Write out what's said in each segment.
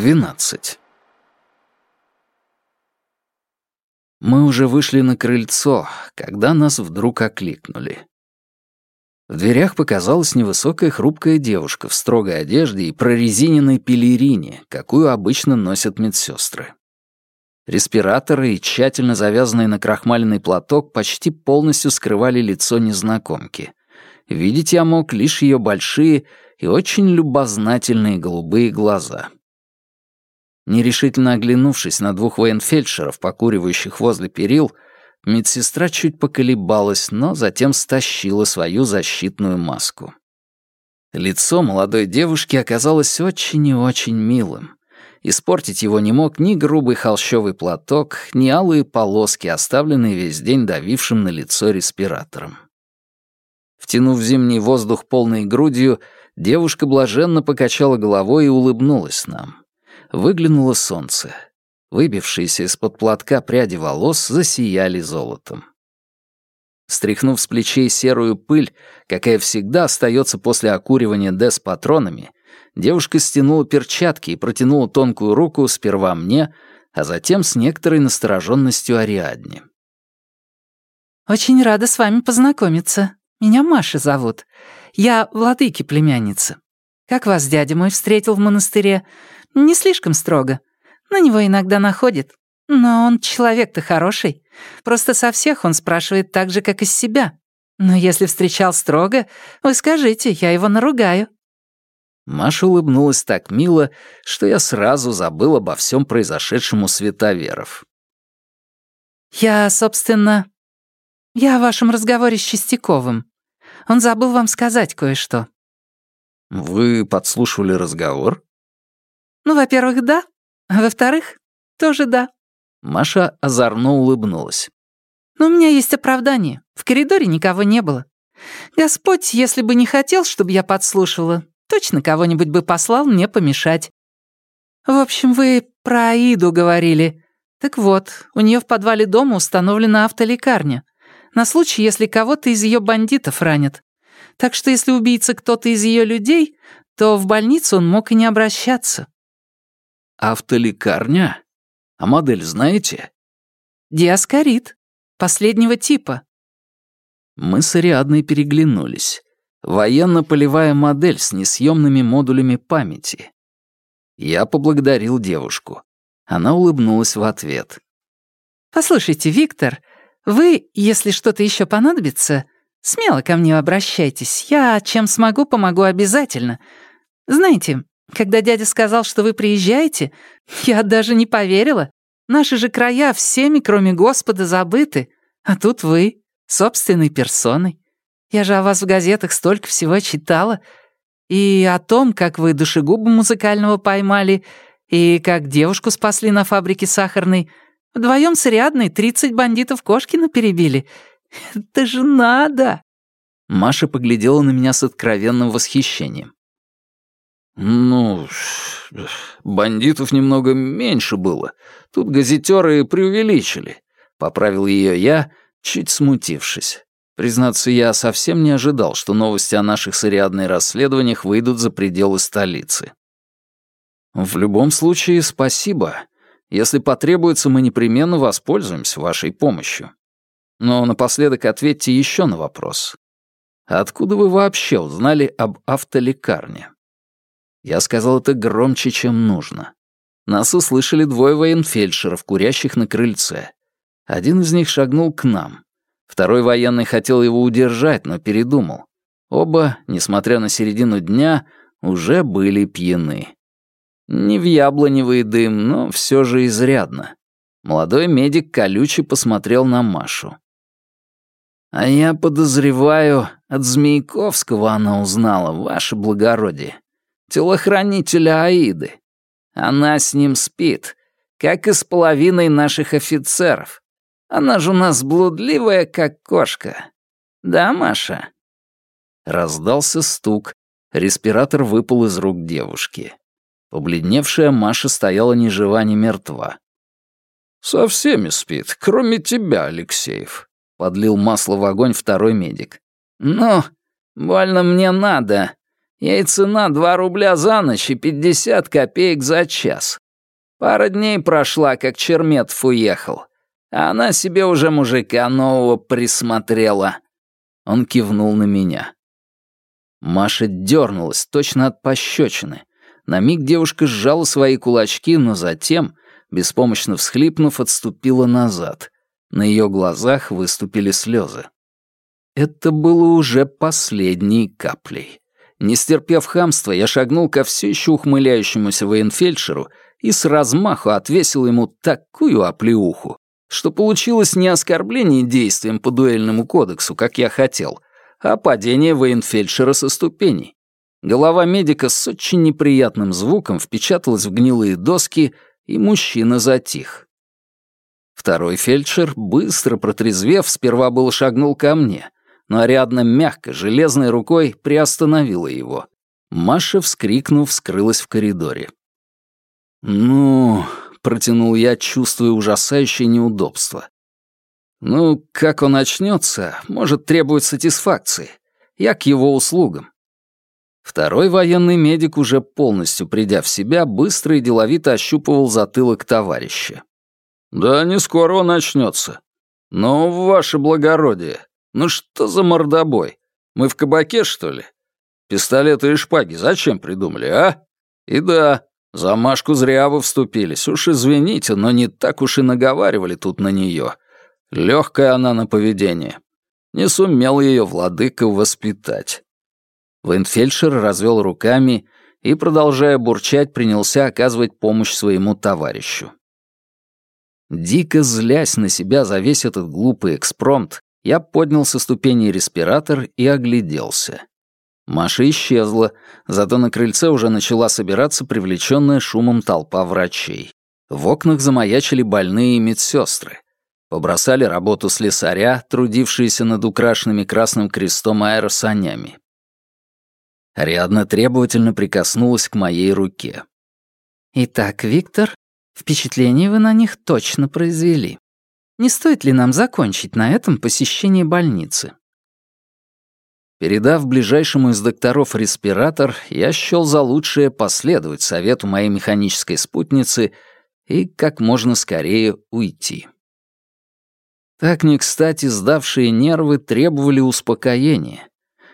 12. Мы уже вышли на крыльцо, когда нас вдруг окликнули. В дверях показалась невысокая хрупкая девушка в строгой одежде и прорезиненной пелерине, какую обычно носят медсестры. Респираторы и тщательно завязанный на крахмаленный платок почти полностью скрывали лицо незнакомки. Видеть я мог лишь ее большие и очень любознательные голубые глаза. Нерешительно оглянувшись на двух военфельдшеров, покуривающих возле перил, медсестра чуть поколебалась, но затем стащила свою защитную маску. Лицо молодой девушки оказалось очень и очень милым. Испортить его не мог ни грубый холщовый платок, ни алые полоски, оставленные весь день давившим на лицо респиратором. Втянув зимний воздух полной грудью, девушка блаженно покачала головой и улыбнулась нам выглянуло солнце. Выбившиеся из-под платка пряди волос засияли золотом. Стряхнув с плечей серую пыль, какая всегда остается после окуривания ДЭС патронами, девушка стянула перчатки и протянула тонкую руку сперва мне, а затем с некоторой настороженностью Ариадне. «Очень рада с вами познакомиться. Меня Маша зовут. Я владыки племянница. Как вас дядя мой встретил в монастыре? Не слишком строго. На него иногда находит. Но он человек-то хороший. Просто со всех он спрашивает так же, как из себя. Но если встречал строго, вы скажите, я его наругаю». Маша улыбнулась так мило, что я сразу забыл обо всем произошедшем у Световеров. «Я, собственно... Я о вашем разговоре с Чистяковым. Он забыл вам сказать кое-что». «Вы подслушивали разговор?» «Ну, во-первых, да. А во-вторых, тоже да». Маша озорно улыбнулась. «Но у меня есть оправдание. В коридоре никого не было. Господь, если бы не хотел, чтобы я подслушивала, точно кого-нибудь бы послал мне помешать. В общем, вы про Аиду говорили. Так вот, у нее в подвале дома установлена автолекарня. На случай, если кого-то из ее бандитов ранят. Так что если убийца кто-то из ее людей, то в больницу он мог и не обращаться. Автолекарня? А модель знаете? Диаскорид. Последнего типа. Мы с Ариадной переглянулись. Военно-полевая модель с несъемными модулями памяти. Я поблагодарил девушку. Она улыбнулась в ответ. «Послушайте, Виктор, вы, если что-то еще понадобится, смело ко мне обращайтесь. Я чем смогу, помогу обязательно. Знаете, когда дядя сказал, что вы приезжаете, я даже не поверила. Наши же края всеми, кроме Господа, забыты. А тут вы, собственной персоной. Я же о вас в газетах столько всего читала. И о том, как вы душегуба музыкального поймали, и как девушку спасли на фабрике сахарной. Вдвоем с Рядной тридцать бандитов Кошкина перебили. Это же надо!» Маша поглядела на меня с откровенным восхищением. «Ну, бандитов немного меньше было. Тут газетеры преувеличили», — поправил ее я, чуть смутившись. Признаться, я совсем не ожидал, что новости о наших с расследованиях выйдут за пределы столицы. «В любом случае, спасибо. Если потребуется, мы непременно воспользуемся вашей помощью. Но напоследок ответьте еще на вопрос. Откуда вы вообще узнали об автолекарне?» Я сказал это громче, чем нужно. Нас услышали двое военфельдшеров, курящих на крыльце. Один из них шагнул к нам. Второй военный хотел его удержать, но передумал. Оба, несмотря на середину дня, уже были пьяны. Не в яблоневый дым, но все же изрядно. Молодой медик колюче посмотрел на Машу. «А я подозреваю, от Змейковского она узнала, ваше благородие телохранителя Аиды. Она с ним спит, как и с половиной наших офицеров. Она же у нас блудливая, как кошка. Да, Маша?» Раздался стук. Респиратор выпал из рук девушки. Побледневшая Маша стояла ни жива, ни мертва. «Со всеми спит, кроме тебя, Алексеев», — подлил масло в огонь второй медик. «Ну, больно мне надо. Ей цена два рубля за ночь и пятьдесят копеек за час. Пара дней прошла, как Черметов уехал. А она себе уже мужика нового присмотрела. Он кивнул на меня. Маша дернулась, точно от пощечины. На миг девушка сжала свои кулачки, но затем, беспомощно всхлипнув, отступила назад. На ее глазах выступили слезы. Это было уже последней каплей. Не стерпев хамства, я шагнул ко все еще ухмыляющемуся военфельдшеру и с размаху отвесил ему такую оплеуху, что получилось не оскорбление действием по дуэльному кодексу, как я хотел, а падение военфельдшера со ступеней. Голова медика с очень неприятным звуком впечаталась в гнилые доски, и мужчина затих. Второй фельдшер, быстро протрезвев, сперва был шагнул ко мне, но Ариадна мягко, железной рукой приостановила его. Маша, вскрикнув, скрылась в коридоре. «Ну...» — протянул я, чувствуя ужасающее неудобство. «Ну, как он очнется, может требовать сатисфакции. Я к его услугам». Второй военный медик, уже полностью придя в себя, быстро и деловито ощупывал затылок товарища. «Да не скоро он очнется. Но, ваше благородие, ну что за мордобой? Мы в кабаке, что ли? Пистолеты и шпаги зачем придумали, а? И да, за Машку зря вы вступились. Уж извините, но не так уж и наговаривали тут на нее. Легкая она на поведение. Не сумел ее владыка воспитать. Вейнфельдшер развел руками и, продолжая бурчать, принялся оказывать помощь своему товарищу. Дико злясь на себя за весь этот глупый экспромт, я поднял со ступени респиратор и огляделся. Маша исчезла, зато на крыльце уже начала собираться привлеченная шумом толпа врачей. В окнах замаячили больные медсестры. Побросали работу слесаря, трудившиеся над украшенными красным крестом аэросанями. Ариадна требовательно прикоснулась к моей руке. «Итак, Виктор, впечатление вы на них точно произвели. Не стоит ли нам закончить на этом посещение больницы?» Передав ближайшему из докторов респиратор, я счёл за лучшее последовать совету моей механической спутницы и как можно скорее уйти. Так не кстати сдавшие нервы требовали успокоения.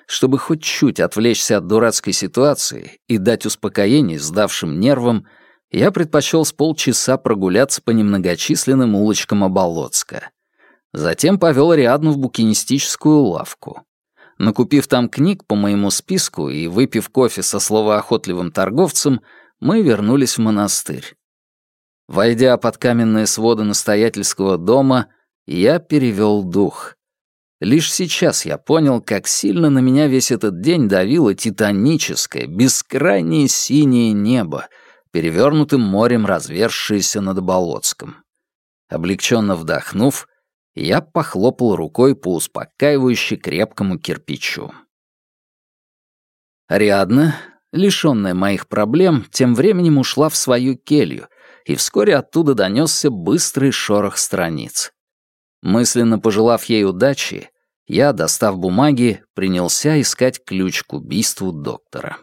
Чтобы хоть чуть отвлечься от дурацкой ситуации и дать успокоение сдавшим нервам, я предпочел с полчаса прогуляться по немногочисленным улочкам Оболоцка. Затем повел Ариадну в букинистическую лавку. Накупив там книг по моему списку и выпив кофе со словоохотливым торговцем, мы вернулись в монастырь. Войдя под каменные своды настоятельского дома, я перевел дух. Лишь сейчас я понял, как сильно на меня весь этот день давило титаническое, бескрайнее синее небо, перевернутым морем разверзшееся над Болотском. Облегченно вдохнув, я похлопал рукой по успокаивающе крепкому кирпичу. Ариадна, лишённая моих проблем, тем временем ушла в свою келью, и вскоре оттуда донесся быстрый шорох страниц. Мысленно пожелав ей удачи, я, достав бумаги, принялся искать ключ к убийству доктора.